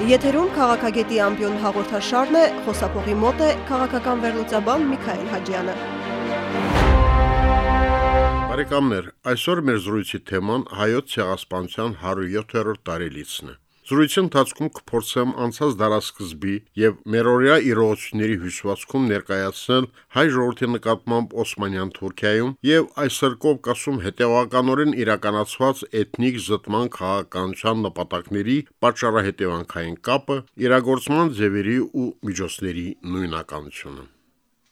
Եթերում քաղաքագետի ամբիոն հաղորդաշարն է, խոսափողի մոտ է քաղաքական վերլուծաբան Միքայել Հաջյանը։ Բարեկամներ, այսօր մեր զրույցի թեման հայոց ցեղասպանության 107-րդ տարելիցն է։ Զրույցի ընթացքում կփորձեմ անցած դարաշրջանի եւ մերօրյա իրողությունների հյուսվածքում ներկայացնել հայ ժողովրդի նկատմամբ Օսմանյան Թուրքիայում եւ այսօր Կովկասում հետեւականորեն իրականացված էթնիկ զտման քաղաքականության նպատակների պատճառահետևանքային կապը, իրագործման ձևերի ու միջոցների նույնականությունը։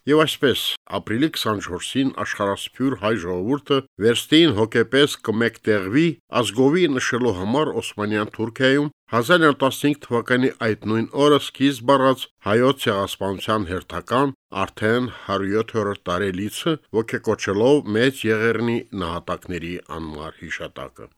Եվ այսպես, ապրիլի 24-ին աշխարհասփյուր հայ ժողովուրդը վերստին հոգեպես կմեկտեղվի ազգովի նշելու համար Օսմանյան Թուրքիայում 1915 թվականի այդ նույն օրը սկիզբ առած հայոց ցեղասպանության հերթական արդեն 107-րդ տարելիցը ոգեկոչելով մեծ եղերնի նահատակների անմար հիշատակը։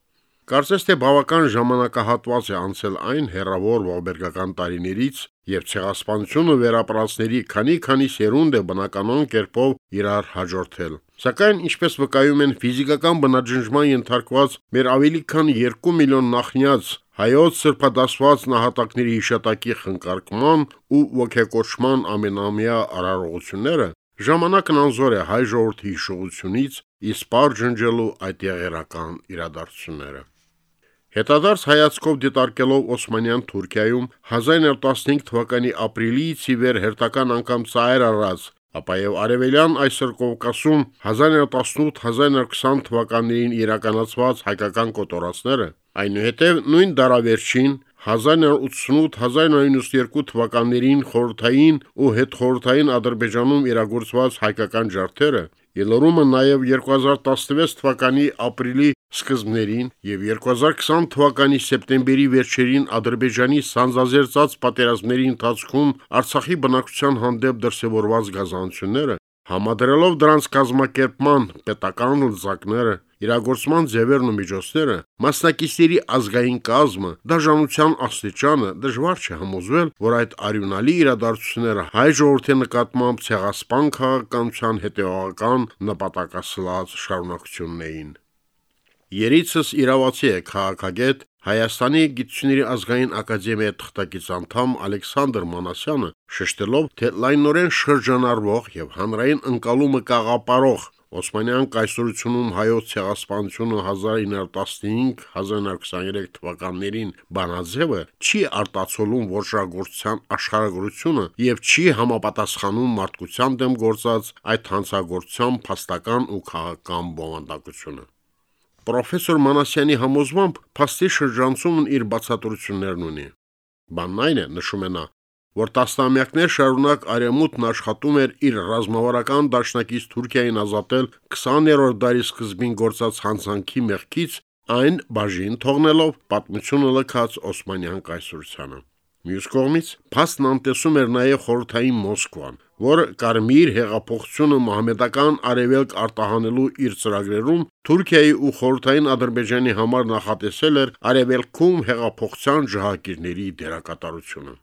Կարծես թե բավական ժամանակահատված է անցել այն հերավոր ողբերգական տարիներից, եւ ցեղասպանությունը վերապրածների քանի-քանի սերունդ է բնականon կերպով իրար հաջորդել։ Սակայն ինչպես վկայում են ֆիզիկական բնաջնջման ենթարկված մեր ավելի քան 2 միլիոն նախնյաց հայոց սրբադասված նահատակների հիշատակի խնկարկման ու ողեկոչման ամենամյա արարողությունները, ժամանակն անզոր է հայ ժողովրդի հիշողությունից իսպար ջնջելու այդ եղերական իրադարձությունները։ Հետադարձ հայացքով դիտարկելով Օսմանյան Թուրքիայում 1915 թվականի ապրիլից ի վեր հերթական անգամ ծայր առած, ապա եւ Արևելյան այսօր Կովկասում 1918-1920 թվականներին իրականացված հայկական կոտորածները, այնուհետև նույն դարավերջին 1988-1992 թվականներին խորթային ու հետխորթային Ադրբեջանում իրագործված հայկական ջարդերը Ելորումը նաև 2016 թվականի ապրիլի սկզբներին եւ 2020 թվականի սեպտեմբերի վերջերին Ադրբեջանի սանձազերծած պատերազմների ընթացքում Արցախի բնակչության հանդեպ դրսևորված գազանությունները Համադրելով դրանց կազմակերպման պետական լծակները, իրագործման ձևերն ու միջոցները, մասնակիցների ազգային կազմը, դաշնության աստիճանը դժվար չէ համոզվել, որ այդ արյունալի իրադարձությունները հայ ժողովրդի նկատմամբ ցեղասպան քաղաքականության հետևողական նպատակասլաց շարունակությունն էին։ Երիցս իրավացի է քաղաքագետ Հայաստանի Գիտությունների ազգային ակադեմիայի թղթակից անդամ Ալեքսանդր Մանասյանը շեշտելով, թե լայնորեն շրջանառվող եւ հանրային ընկալումը կաղապարող Օսմանյան կայսրությունում հայոց ցեղասպանությունը 1915-1923 թվականներին բանաձևը չի արտացոլում ոչրագործության աշխարհագրությունը եւ չի համապատասխանում մարդկության դեմ գործած այդ հանցագործության փաստական ու քաղաքական բովանդակությունը։ Պրոֆեսոր Մանասյանի համոզմամբ փաստի շրջանցումն իր բացատրություններն ունի։ Բանն այն է, նշում է նա, որ տասնամյակներ շարունակ արեմուտն աշխատում էր իր ռազմավարական դաշնակից Թուրքիային ազատել 20-րդ դարի սկզբին գործած հանցանքի մեղքից, այն բաժին թողնելով պատմությունը լքած Օսմանյան կայսրությանը։ Մյուս կողմից փաստն անտեսում էր նաև խորթային Մոսկվան, որը Կարմիր հեղափոխությունը մահմեդական արևելք արտահանելու իր ծրագրերում Թուրքիայի ու խորթային Ադրբեջանի համար նախատեսել էր արևելքում հեղափոխության ջահակիրների դերակատարությունը։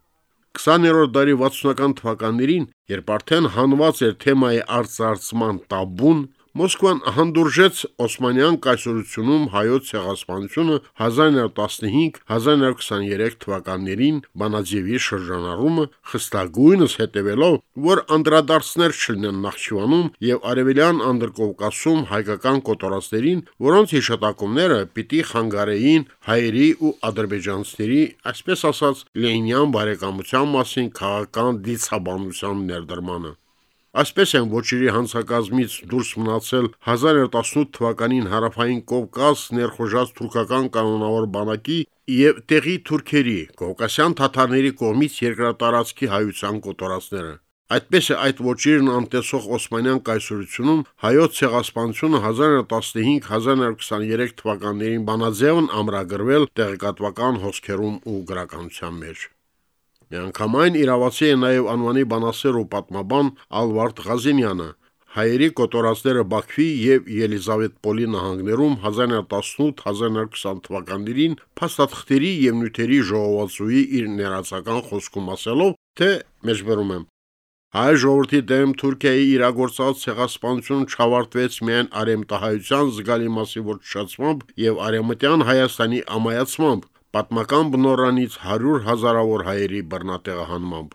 20-րդ դարի 60-ական թվականներին, երբ արդեն հանված էր թեմայի արծարծման տաբուն, Մոսկվան հանդուրժեց Օսմանյան կայսրությունում հայոց ցեղասպանությունը 1915-1923 թվականներին բանաձևի շրջանառումը խստագույնս հետևելով, որ անդրադարձներ չլինեն Նախճիվանում եւ Արևելյան Անդրկովկասում հայկական կոտորածներին, որոնց հիշատակումները պիտի խանգարեին հայերի ու ադրբեջանցիների, այսպես ասած, լենյան բարեկամության մասին քաղաքական դիցաբանության ներդրմանը։ Այսպես են ոչիրի հանցակազմից դուրս մնացել 1918 թվականին հարավային Կովկաս ներխոժած թուրքական կանոնավոր բանակի եւ տեղի թուրքերի կովկասյան թաթարների կողմից երկրատարածքի հայության կոտորածները։ Այդպես է այդ ոչիրն անտեսող Օսմանյան կայսրությունում հայոց ցեղասպանությունը 1915-1923 թվականներին բանաձևն ամրագրվել տեղեկատվական հոսքերում ու գրականության մեջ։ Միանգամայն իրավացի է նաև անվանի բանասեր ու պատմաբան Ալվարդ Ղազինյանը, հայերի կոտորածները Բաքվի եւ Ելիզավետպոլի նահանգներում 1918-1920 թվականներին փաստաթղթերի եւ նյութերի ժողովածուի իր ներածական խոսքում ասելով, թե մեջբերում եմ. Հայ ժողովրդի դեմ Թուրքիայի իրագործած ցեղասպանություն չավարտվեց միայն արեմտահայության զգալի մասի ոչնչացմամբ եւ արեմտյան Հայաստանի ամայացմամբ, պատմական բնորանից 100 հազարավոր հայերի բռնատեղահանմամբ։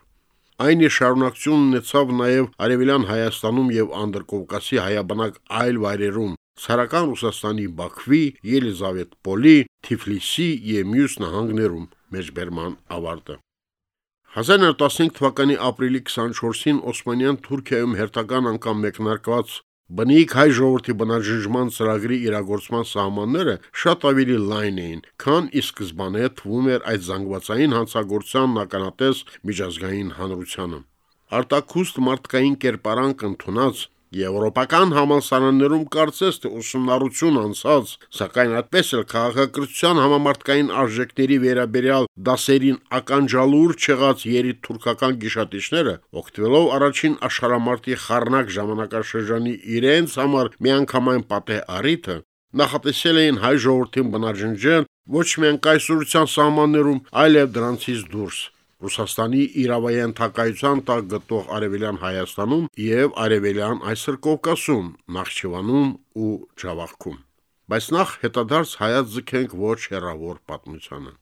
Այն իր շարունակություն ունեցավ նաև Արևելյան Հայաստանում եւ Անդրկովկասի հայաբնակ այլ վայրերում, Սարական Ռուսաստանի Բաքվի, Ելիզավետպոլի, Թիֆլիսի եւ մյուս նահանգներում մեջբերման ավարտը 1915 թվականի ապրիլի 24-ին Օսմանյան Թուրքիայում հերթական անգամ մեկնարկված Բնիկ հայ ժողովրդի բնաջնջման ծրագրի իրագործման սահմանները շատ ավելի լայն էին, քան ի սկզբանե թվում էր այդ զանգվածային հանցագործության ականատես միջազգային հանրությանը։ Արտակուստ մարդկային կերպարանք ընդունած Եվրոպական համալսարաններում կարծես թե ուսումնառություն անցած, սակայն այդպես էլ քաղաքակրթության համամարտկային արժեքների վերաբերյալ դասերին ականջալուր չեղած երիտ թուրքական գիշատիչները, օգտվելով առաջին աշխարհամարտի խառնակ ժամանակաշրջանի իրենց համար միանգամայն պատե առիթը, նախատեսել էին հայ ժողովրդին բնաջնջել ոչ միայն կայսրության սահմաններում, այլև դրանցից դուրս Ռուսաստանի իրավային թակայության տակ գտող Արևելյան Հայաստանում եւ Արևելյան Այսր Կովկասում, Նախճիվանում ու Ջավախքում։ Բայց նախ հետադարձ հայաց ձգենք ոչ հերավոր պատմությանը։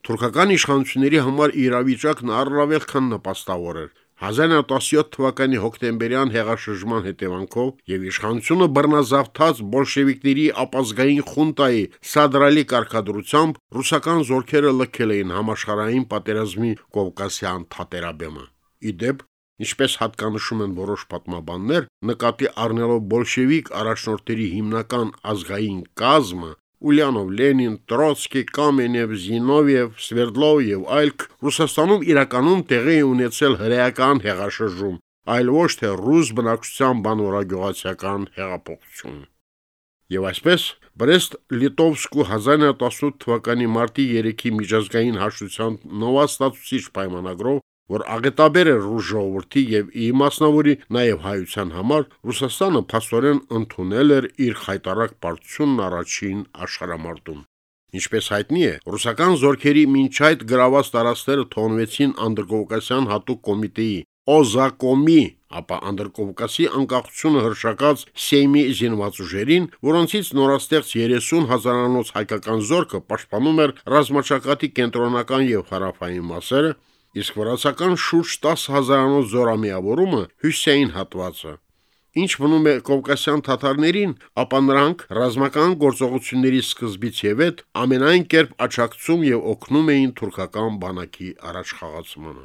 Թուրքական իշխանությունների համար իրավիճակն առավել քան նպաստավոր էր, 1917 թվականի հոկտեմբերյան հեղաշրջման հետևանքով եւ իշխանությունը բռնազավթած բոլշևիկների ապազգային խունտայի սադրալի կարգադրությամբ ռուսական զորքերը լքել էին համաշխարհային պատերազմի Կովկասյան թատերաբեմը։ Իդեպ Ինչպես հատկանշում են որոշ պատմաբաններ, նկատի առնելով բոլշևիկ առաջնորդների հիմնական ազգային կազմը, Ուլյանով, Լենին, Տրոցկի, Կամենև, Զինովիև, Սվերդլով եւ այլք Ռուսաստանում իրականում տեղի ունեցել հրեական հեղաշրջում, այլ ոչ թե ռուս բնակչության բանորագյուղացիական հեղափոխություն։ Եվ այսպես Բրեստ-Լիտովսկու 1918 թվականի մարտի 3-ի միջազգային հաշտության նովաստացուցիչ պայմանագրով որ աղետաբեր էր ռուս ժողովրդի եւ ի մասնավորի նաեւ հայության համար Ռուսաստանը փաստորեն ընդունել էր իր խայտարակ պարտությունն առաջին աշխարհամարտում։ Ինչպես հայտնի է, ռուսական զորքերի մինչ այդ գրաված տարածքները թողնվեցին Անդրկովկասյան հատուկ կոմիտեի Օզակոմի, ապա Անդրկովկասի անկախությունը հրշակած Սեյմի զինված ուժերին, որոնցից նորաստեղծ 30 հազարանոց հայկական զորքը պաշտպանում էր ռազմաճակատի կենտրոնական եւ հարավային մասերը, իսկ վրացական շուրջ 10 հազարանոց զորամիավորումը հյուսային հատվածը։ Ինչ մնում է կովկասյան թաթարներին, ապա նրանք ռազմական գործողությունների սկզբից եւ հետ ամենայն կերպ աչակցում եւ օգնում էին թուրքական բանակի առաջխաղացմանը։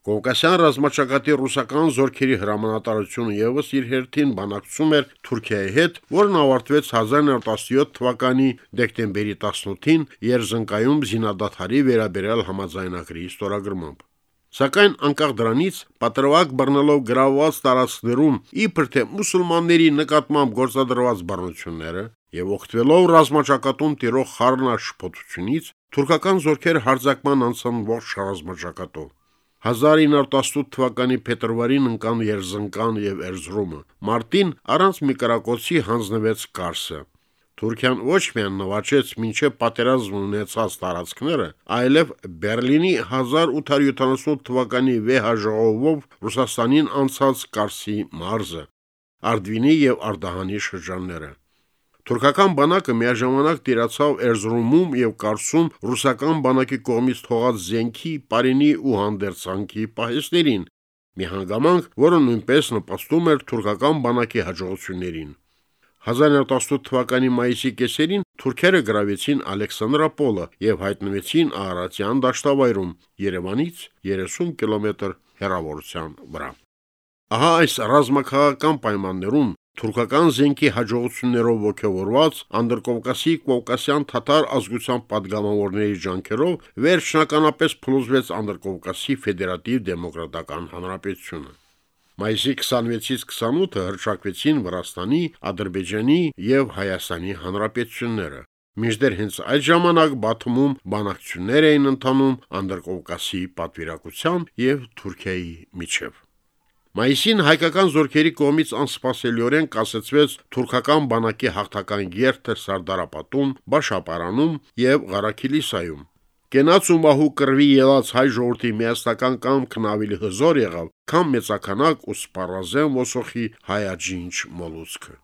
Կովկասյան ռազմաճակատի ռուսական զորքերի հրամանատարությունը եւս իր հերթին բանակցում էր Թուրքիայի հետ, որն ավարտվեց 1917 թվականի դեկտեմբերի 18-ին Երզնկայում զինադադարի վերաբերյալ համաձայնագրի ստորագրմամբ։ Սակայն անկախ դրանից պատրվակ բռնելով գրավված տարածքներում իբր թե մուսուլմանների նկատմամբ գործադրված բռնությունները եւ օգտվելով ռազմաճակատում տիրող խառնաշփոթությունից թուրքական զորքերը հարձակման անցան ողջ ռազմաճակատով 1918 թվականի փետրվարին ընկան Երզնկան եւ Էրզրումը։ Մարտին առանց մի կրակոցի հանձնվեց Կարսը։ Թուրքիան ոչ միայն նվաճեց մինչև պատերազմ ունեցած տարածքները, այլև Բերլինի 1878 թվականի վեհաժողովով Ռուսաստանին անցած Կարսի մարզը, Արդվինի եւ Արդահանի շրջանները։ Թուրքական բանակը միաժամանակ տիրացավ Էրզրումում եւ Կարսում ռուսական բանակի կողմից թողած զենքի, պարինի ու հանդերձանքի պահեստերին, մի հանգամանք, որը նույնպես նպաստում էր թուրքական բանակի հաջողություններին։ 1918 թվականի մայիսի կեսերին թուրքերը գրավեցին Ալեքսանդրապոլը եւ հայտնվեցին Արարատյան դաշտավայրում Երևանից 30 կիլոմետր հեռավորության վրա։ Ահա այս ռազմաքաղաքական պայմաններում Թուրքական զենքի հաջողություններով ողջավորված Անդրկովկասի Կովկասյան թաթար ազգության падգամավորների ջանքերով վերջնականապես փլուզվեց Անդրկովկասի ֆեդերատիվ դեմոկրատական հանրապետությունը։ Մայիսի 26-ից 28-ը հրճակվեցին Վրաստանի, Ադրբեջանի եւ Հայաստանի հանրապետությունները։ Մինչդեռ հենց այդ ժամանակ Բաթումում բանակցություններ էին ընթանում Անդրկովկասի պատվիրակության եւ Թուրքիայի միջև։ Մայիսին հայկական զորքերի կողմից անսպասելիորեն կասեցվեց թուրքական բանակի հաղթական երթը Սարդարապատում, Բաշապարանում եւ Ղարաքիլիսայում։ Կենաց ու մահու կրվի ելած հայ ժողովրդի միասնական կամքն ավելի հզոր եղավ, քան մեծականակ ու սպառազեն ոսոխի հայաջինչ մոլուցքը։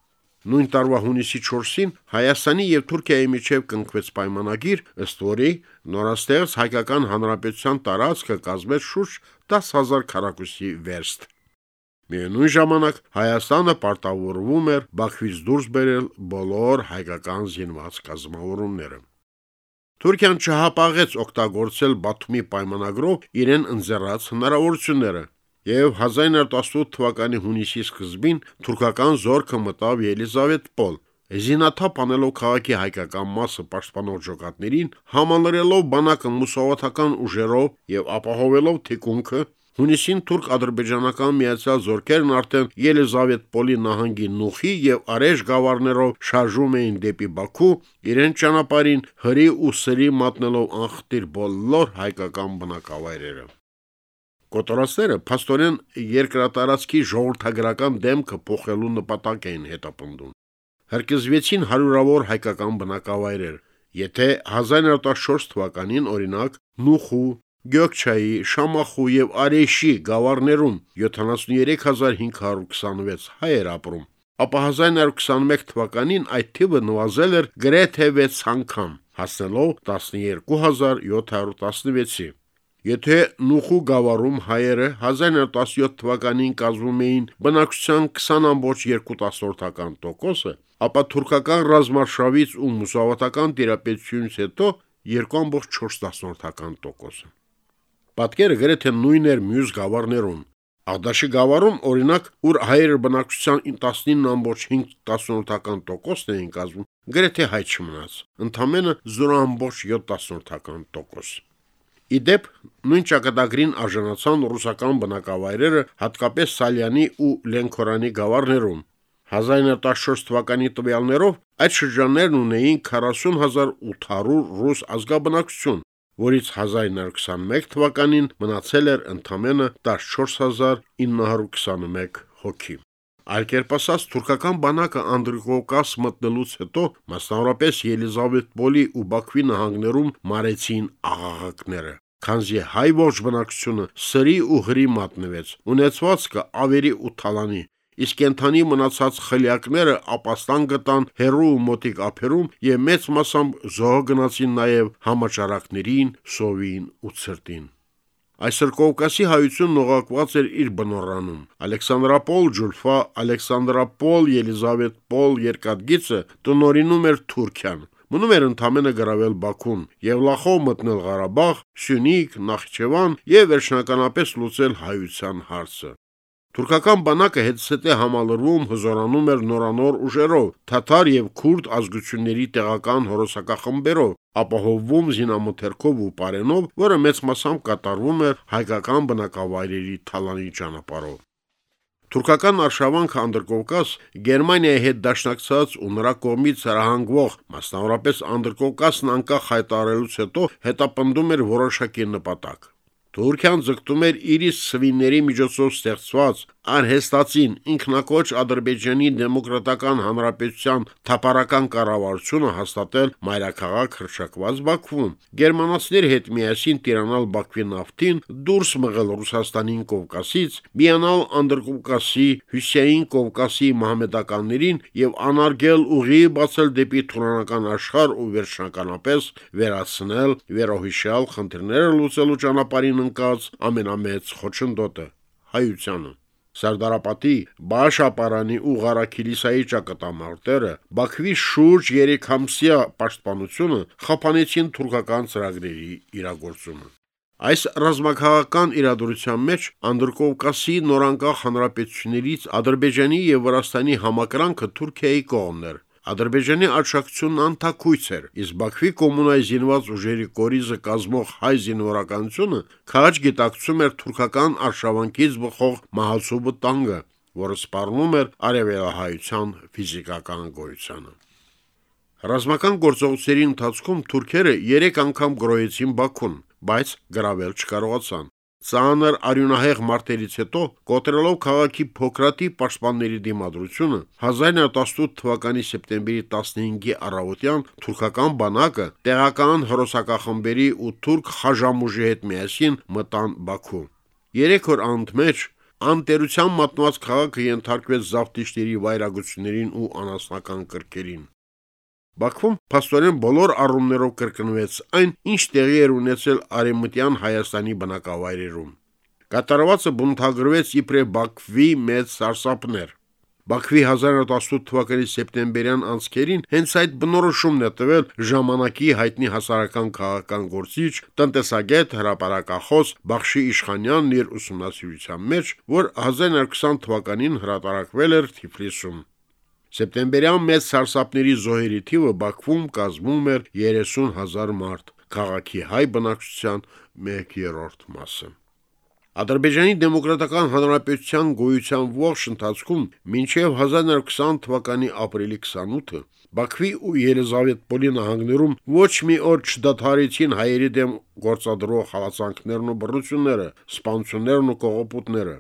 Նույն տարվա հունիսի 4-ին Հայաստանի եւ Թուրքիայի միջև կնքվեց պայմանագիր, ըստ որի նորաստեղծ հայկական հանրապետության տարածքը կազմեց շուրջ 10000 քառակուսի վերստ։ Միևնույն ժամանակ Հայաստանը պարտավորվում էր Բաքվից դուրս բերել բոլոր հայկական զինված կազմավորումները։ Թուրքիան չհապաղեց օգտագործել Բաթումի պայմանագրով իրեն ընձեռած հնարավորությունները, եւ 1918 թվականի հունիսի սկզբին թուրքական զորքը մտավ Ելիզավետպոլ։ Զինաթափ անելով քաղաքի հայկական մասը պաշտպանող ջոկատներին, համալրելով բանակը մուսավաթական ուժերով եւ ապահովելով թիկունքը, Հունիսին թուրք-ադրբեջանական միացյալ զորքերն արդեն Ելիզավետպոլի նահանգի Նուխի եւ Արեժ գավառներով շարժում էին դեպի Բաքու, իրեն ճանապարհին հրի ու սրի մատնելով անխտիր բոլոր հայկական բնակավայրերը։ Կոտորածները փաստորեն երկրատարածքի ժողովրդագրական դեմքը փոխելու նպատակ էին հետապնդում։ Հրկզվեցին հարյուրավոր հայկական բնակավայրեր։ Եթե 1914 թվականին օրինակ Նուխու, Գյոքչայի, Շամախու եւ Արեշի գավառներում 73526 հայեր ապրում, ապա 1921 թվականին այդ թիվը նվազել էր գրեթե 6 անգամ, հասնելով 12716-ի։ Եթե Նուխու գավառում հայերը 1917 թվականին կազմում էին բնակչության 20.2%-ը, ապա թուրքական ռազմարշավից ու մուսավատական տիրապետությունից հետո 2.4%-ը։ Պատկերը գրեթե նույնն էր մյուս գավառներում։ Աղդաշի գավառում, օրինակ, ուր հայերը բնակչության 19.5%-ն էին կազմում, գրեթե հայ չմնաց, ընդամենը 0.7%։ Իդեպ նույն ճակատագրին արժանացան ռուսական բնակավայրերը, հատկապես Սալյանի ու Լենքորանի գավառներում։ 1914 թվականի տվյալներով այդ շրջաններն ունեին 40800 ռուս ազգաբնակություն, որից 1921 թվականին մնացել էր ընդամենը 14921 հոգի։ Այլ կերպ ասած, թուրքական բանակը Անդրկովկաս մտնելուց հետո, մասնավորապես Ելիզավետպոլի ու Բաքվի նահանգներում մարեցին աղաղակները քանզի հայ ողջ բնակչությունը սրի ու հրի մատնվեց, ունեցվածքը ավերի ու թալանի, իսկ կենթանի մնացած խլյակները ապաստան գտան հերու ու մոտիկ ափերում եւ մեծ մասամբ զոհ գնացին նաեւ համաճարակներին, սովին ու ցրտին։ Այսօր Կովկասի հայությունն ուղակված էր իր բնորանում։ Ալեքսանդրապոլ Ջուլֆա, Ալեքսանդրապոլ Ելիզավետպոլ երկաթգիծը տնորինում էր Թուրքիան։ Մնում էր ընդամենը գրավել Բաքուն, Եվլախով մտնել Ղարաբաղ, Սյունիք, Նախիջևան եւ վերջնականապես լուծել հայության հարցը։ Թուրքական բանակը հետսետե համալրվում հզորանում էր նորանոր ուժերով, թաթար եւ քուրդ ազգությունների տեղական հորոսակախմբերով, ապահովվում զինամթերքով ու պարենով, որը մեծ մասամբ կատարվում էր հայկական բնակավայրերի թալանի ճանապարհով։ Թուրքական արշավանքը Անդրկովկաս Գերմանիայի հետ դաշնակցած ու նրա կողմից հրահանգվող, մասնավորապես Անդրկովկասն անկախ հայտարարելուց հետո հետապնդում էր որոշակի նպատակ։ Թուրքիան ձգտում էր իր իսկ սվինների միջոցով ստեղծված արհեստացին ինքնակոչ Ադրբեջանի դեմոկրատական հանրապետության թափառական կառավարությունը հաստատել մայրաքաղաք հրշակված Բաքվում, գերմանացիների հետ միասին տիրանալ Բաքվի նավթին, դուրս մղել Ռուսաստանին Կովկասից, միանալ Անդրկովկասի, Հյուսեյին Կովկասի մահմեդականներին եւ անարգել ուղի բացել դեպի թուրանական աշխարհ ու վերջնականապես վերացնել վերոհիշալ խնդիրները լուծելու ճանապարհին ընկած ամենամեծ խոչընդոտը հայությանը Սարդարապետի Բաշապարանի ու Ղարաքիլիսայի ճակատամարտերը Բաքվի շուրջ 3 ամսյա պաշտպանությունը խափանեցին թուրքական ծրագրերի իրագործումը։ Այս ռազմաքաղաքական իրադրության մեջ Անդրկովկասի նորանկախ հանրապետություններից Ադրբեջանի եւ Վրաստանի համակրանքը Թուրքիայի կողմն էր, Ադրբեջանի աջակցությունն անթակույց էր, իսկ Բաքվի կոմունայի զինված ուժերի կորիզը կազմող հայ զինվորականությունը քաջ գիտակցում էր թուրքական արշավանքից բխող մահացու վտանգը, որը սպառնում էր արևելահայության ֆիզիկական գոյությանը։ Ռազմական գործողությունների ընթացքում թուրքերը 3 անգամ գրոհեցին Բաքուն, բայց գրավել չկարողացան։ Ծանր արյունահեղ մարտերից հետո կոտրելով քաղաքի փոքրատի պաշտպանների դիմադրությունը 1918 թվականի սեպտեմբերի 15-ի առավոտյան թուրքական բանակը տեղական հրոսակախմբերի ու թուրք խաժամուժի հետ միասին մտան Բաքու։ Երեք օր անընդմեջ անտերության մատնված քաղաքը ենթարկվեց զավթիչների վայրագություններին ու անասնական կրկերին։ Բաքվում փաստորեն բոլոր առումներով կրկնվեց այն, ինչ տեղի էր ունեցել արեմտյան Հայաստանի բնակավայրերում։ Կատարվածը բունթագրվեց իբրև Բաքվի մեծ սարսափներ։ Բաքվի 1918 թվականի սեպտեմբերյան անցքերին հենց այդ բնորոշումն է տվել ժամանակի հայտնի հասարակական քաղաքական գործիչ, տնտեսագետ, հրապարակախոս Բախշի Իշխանյանն իր ուսումնասիրության մեջ, որ 1920 թվականին հրատարակվել էր Թիֆլիսում։ Սեպտեմբերյան մեծ սարսափների զոհերի թիվը Բաքվում կազմում էր 30000 մարդ, քաղաքի հայ բնակչության 1/3 մասը։ Ադրբեջանի Դեմոկրատական Հանրապետության գոյության ողջ ընթացքում մինչև 1920 թվականի ապրիլի 28-ը Բաքվի ու Ելիզավետպոլի նահանգներում ոչ մի օր չդադարեցին հայերի դեմ գործադրող հալածանքներն ու բռնությունները, սպանություններն ու կողոպուտները։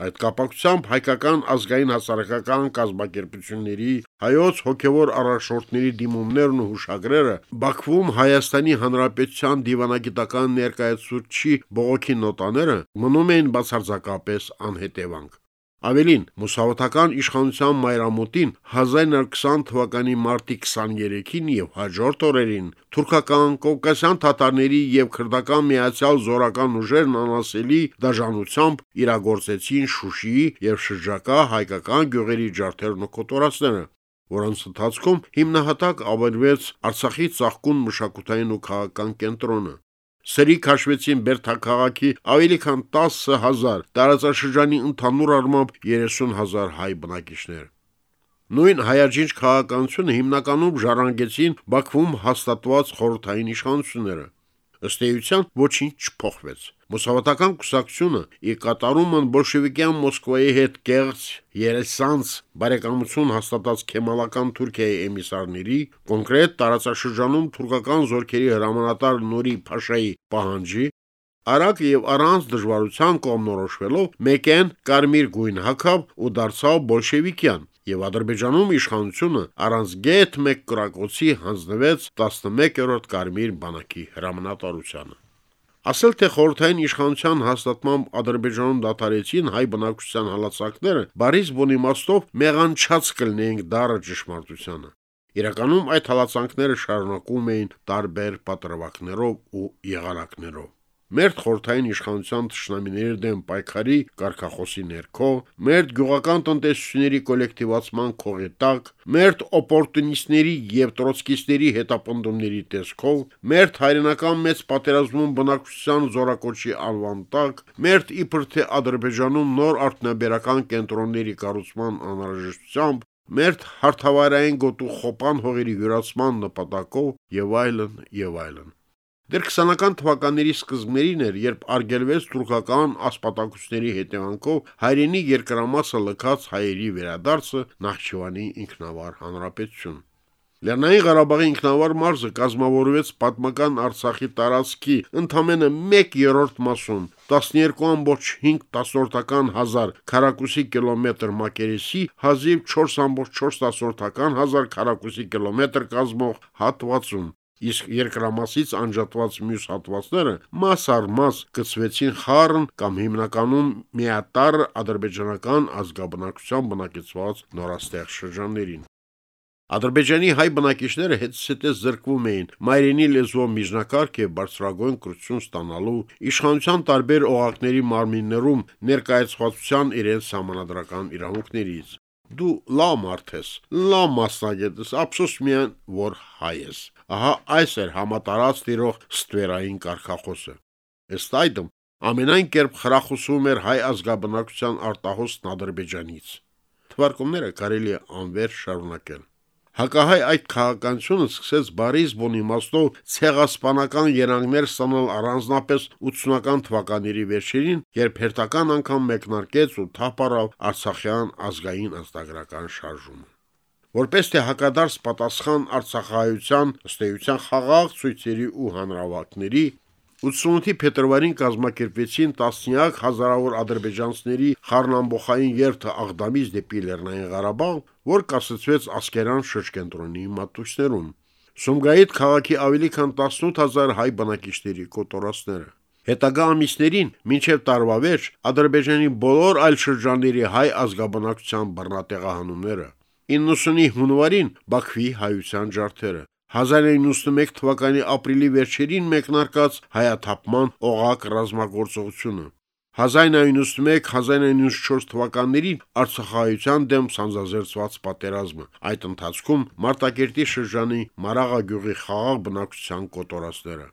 Այդ կապակցությամբ հայկական ազգային հասարակական կազմակերպությունների հայոց հոգևոր առաջնորդների դիմումներն ու հուշագրերը Բաքվում Հայաստանի Հանրապետության դիվանագիտական ներկայացուցչի բողոքի նոտաները մնում էին բացարձակապես անհետևանք։ Ավելին, մուսավաթական իշխանության մայրամուտին 1920 թվականի մարտի 23-ին եւ հաջորդ օրերին թուրքական, կովկասյան թաթարների եւ քրդական միացյալ զորական ուժերն անասելի դաժանությամբ իրագործեցին Շուշիի եւ շրջակա հայկական գյուղերի ջարդերն ու կոտորածները, որոնց ընթացքում հիմնահատակ ավերվեց Արցախի ցաղկուն մշակութային ու քաղաքական կենտրոնը։ Սրի քաշվեցին Բերթաքաղաքի ավելի քան 10000, տարածաշրջանի ընդհանուր առմամբ 30000 հայ բնակիչներ։ Նույն հայաջինչ քաղաքականությունը հիմնականում ժառանգեցին Բաքվում հաստատված խորհրդային իշխանությունները։ Ըստ էության ոչինչ չփոխվեց։ Մուսավատական կուսակցությունը ի կատարումն բոլշևիկյան Մոսկվայի հետ կեղծ երեսանց բարեկամություն հաստատած քեմալական Թուրքիայի էմիսարների, կոնկրետ տարածաշրջանում թուրքական զորքերի հրամանատար Նուրի Փաշայի պահանջի, արագ եւ առանց դժվարության կողմնորոշվելով մեկեն կարմիր գույն հակավ ու դարձավ բոլշևիկյան, եւ Ադրբեջանում իշխանությունը առանց գետ մեկ կրակոցի հանձնվեց 11-րդ կարմիր բանակի հրամանատարությանը։ Ասել թե խորհրդային իշխանության հաստատմամբ Ադրբեջանում դադարեցին հայ բնակչության հալածակները, բարիս բուն իմաստով մեղանչած կլնեինք դառը ճշմարտությանը։ Իրականում այդ հալածանքները շարունակում էին տարբեր պատրվակներով ու եղանակներով։ Մերթ խորթային իշխանության ճշնամիների դեմ պայքարի կարկախոսի ներքո, մերթ գյուղական տնտեսությունների կոլեկտիվացման քողետակ, մերթ օպորտունիստների եւ տրոցկիստերի հետապնդումների տեսքով, մերթ հայրենական մեծ պատերազմում բնակչության զորակոչի անվան տակ, մերթ իբր թե Ադրբեջանում նոր արտոնաբերական կենտրոնների կառուցման անհրաժեշտությամբ մերթ հարթավայրային գոտու խոպան հողերի յուրացման նպատակով եւ այլն եւ այլն Դեռ 20-ական թվականների սկզբներին էր, երբ արգելվեց թուրքական ասպատակությունների հետևանքով հայրենի երկրամասը լքած հայերի վերադարձը Նախճիվանի ինքնավար հանրապետություն։ Լեռնային Ղարաբաղի ինքնավար մարզը կազմավորվեց պատմական Արցախի տարածքի ընդամենը 1/3 մասում 12.5 տասնորդական հազար քառակուսի կիլոմետր մակերեսի հազիվ 4.4 տասնորդական հազար քառակուսի կիլոմետր կազմող հատվածում իսկ երկրամասից անջատված մյուս հատվածները մաս առ մաս գծվեցին խառն կամ հիմնականում միատար ադրբեջանական ազգաբնակության բնակեցված նորաստեղ շրջաններին։ Ադրբեջանի հայ բնակիչները հետսետես զրկվում էին մայրենի լեզվով միջնակարգ եւ բարձրագույն կրթություն ստանալու իշխանության տարբեր օղակների մարմիններում ներկայացվածության իրենց համանadrական իրավունքներից։ Դու լավ մարդ ես, լավ մասնագետ ես, ափսոս միայն, որ հայ ես։ Ահա այս էր համատարած տիրող ստվերային կարգախոսը։ Ըստ այդմ, ամենայն կերպ խրախուսում էր հայ ազգաբնակության արտահոսն Ադրբեջանից։ Թվարկումները կարելի է անվերջ շարունակել։ Հակահայ այդ քաղաքականությունը սկսեց բարիս բուն իմաստով ցեղասպանական երանգներ ստանալ առանձնապես 80-ական թվականների վերջերին, երբ հերթական անգամ մեկնարկեց ու թափառավ Արցախյան ազգային ազգագրական շարժումը։ Որպես թե հակադարձ պատասխան Արցախահայության ըստեյության խաղաղ ցույցերի ու հանրավակների 88-ի փետրվարին կազմակերպվեցին տասնյակ հազարավոր ադրբեջանցիների խառնամբոխային երթը Աղդամից դեպի Լեռնային Ղարաբաղ, որ կասեցվեց Ասկերան շրջկենտրոնի մատուցներում։ Սումգայիթ քաղաքի ավելի քան 18000 հայ բնակիչների կոտորածները։ Հետագա ամիսներին, մինչև տարվա վերջ, Ադրբեջանի բոլոր այլ շրջանների հայ ազգաբնակության բռնատեղահանումները 90-ի հունվարին Բաքվի հայության ջարդերը 1991 թվականի ապրիլի վերջերին մեկնարկած հայաթափման օղակ ռազմագործողությունը 1991-1994 թվականներին Արցախահայության դեմ սանձազերծված պատերազմը, այդ ընթացքում Մարտակերտի շրջանի Մարաղա գյուղի խաղաղ բնակչության կոտորածները։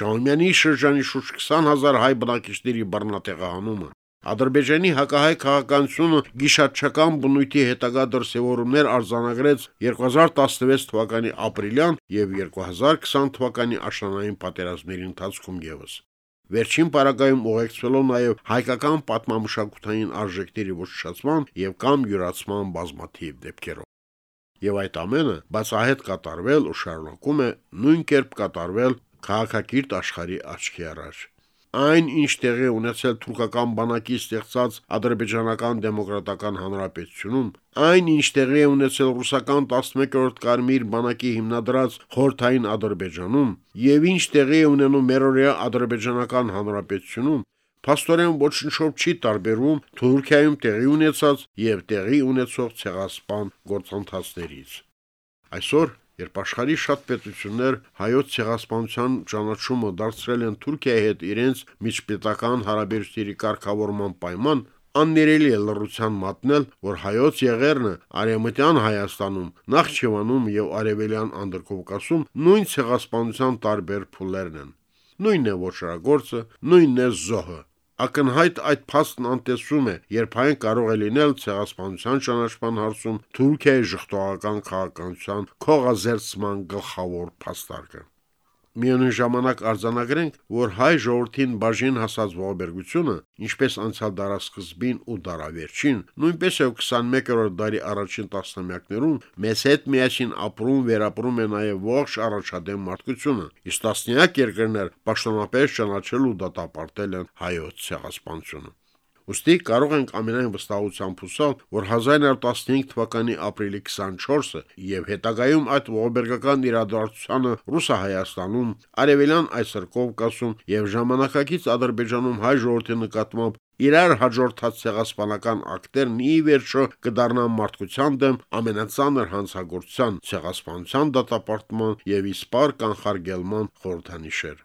Շահումյանի շրջանի շուրջ 20000 հայ բնակիչների բռնատեղահանումը, Ադրբեջանի հակահայ քաղաքականությունը գիշատչական բնույթի հետագա դրսևորումներ արձանագրեց 2016 թվականի ապրիլյան եւ 2020 թվականի աշնանային պատերազմների ընթացքում եւս։ Վերջին պարագայում ուղեկցվելով նաև հայկական պատմամշակութային արժեքների ոչնչացման եւ կամ յուրացման բազմաթիվ դեպքերով։ Եվ այդ ամենը բացահայտ կատարվել ու շարունակում է նույն կերպ կատարվել քաղաքակիրթ աշխարհի աչքի առաջ այն ինչ տեղի ունեցել թուրքական բանակի ստեղծած ադրբեջանական դեմոկրատական հանրապետությունում, այն ինչ տեղի ունեցել ռուսական 11-րդ կարմիր բանակի հիմնադրած խորթային Ադրբեջանում եւ ինչ տեղի ունենում մերօրյա ադրբեջանական հանրապետությունում, Փաստորեն ոչնչով չի տարբերվում Թուրքիայում տեղի ունեցած եւ տեղի ունեցող ցեղասպան գործընթացներից։ Այսօր Երբ աշխարհի շատ պետություններ հայոց ցեղասպանության ճանաչումը դարձրել են Թուրքիայի հետ իրենց միջպետական հարաբերությունների կարգավորման պայման, աններելի է լռության մատնել, որ հայոց եղերնը արևմտյան Հայաստանում, Նախճիվանում եւ Արևելյան Անդրկովկասում նույն ցեղասպանության տարբեր փուլերն են։ Նույնն է ոչրագործը, նույնն է զոհը։ Ակնհայտ այդ փաստն անտեսում է, երբ այն կարող է լինել ցեղասպանության ճանաչման հարցում Թուրքիայի ժխտողական քաղաքականության քողազերծման գլխավոր փաստարկը։ Միևնույն ժամանակ արձանագրենք, որ հայ ժողովրդին բաժին հասած ողբերգությունը, ինչպես անցյալ դարաշրջին ու դարավերջին, նույնպես է 21-րդ դարի առաջին տասնամյակներում մեզ հետ միասին ապրում վերապրում է նաև ողջ առաջադեմ մարդկությունը։ Իսկ տասնյակ երկրներ պաշտոնապես ճանաչել ու դատապարտել են հայոց ցեղասպանությունը։ Ոստի կարող ենք ամենայն վստահությամբ հուսալ, որ 1915 թվականի ապրիլի 24-ը եւ հետագայում այդ ողբերգական իրադարձությանը Ռուսա-Հայաստանում, Արևելյան այսր Կովկասում եւ ժամանակակից Ադրբեջանում հայ ժողովրդի նկատմամբ իրար հաջորդած ցեղասպանական ակտերն ի վերջո կդառնան մարդկության դեմ ամենածանր հանցագործության, ցեղասպանության դատապարտման եւ իսպար կանխարգելման խորհրդանիշեր։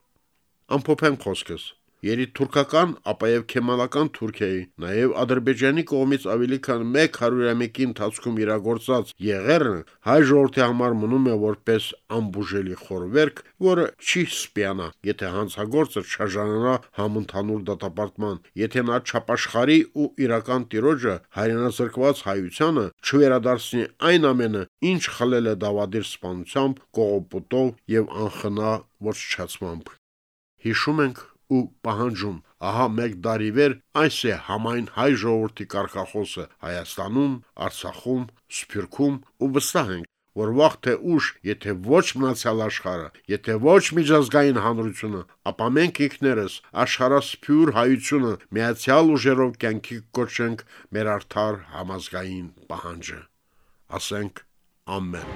Ամփոփեմ խոսքս երիտուրքական, ապա եւ քեմալական Թուրքիայի, նաեւ Ադրբեջանի կողմից ավելի քան 100-ամյակի ընթացքում իրագործած եղերն հայ ժողովրդի համար մնում է որպես ամբուժելի խորվերք, որը չի սպիանա, եթե հանցագործը չաժանանա համընդհանուր դատապարտման, եթե նա չապաշխարի ու իրական տիրոջը հայրենազրկված հայությանը չվերադարձնի այն ամենը, ինչ խլել է դավադիր սպանությամբ, կողոպուտով եւ անխնա ոչնչացմամբ։ Հիշում ենք ու պահանջում։ Ահա մեկ տարի վեր այս է համայն հայ ժողովրդի կարգախոսը Հայաստանում, Արցախում, Սփյուռքում ու վստահ ենք, որ վաղ թե ուշ, եթե ոչ մնացյալ աշխարհը, եթե ոչ միջազգային հանրությունը, ապա մենք ինքներս աշխարհասփյուր հայությունը միացյալ ուժերով կյանքի կոչենք մեր արդար համազգային պահանջը։ Ասենք ամեն։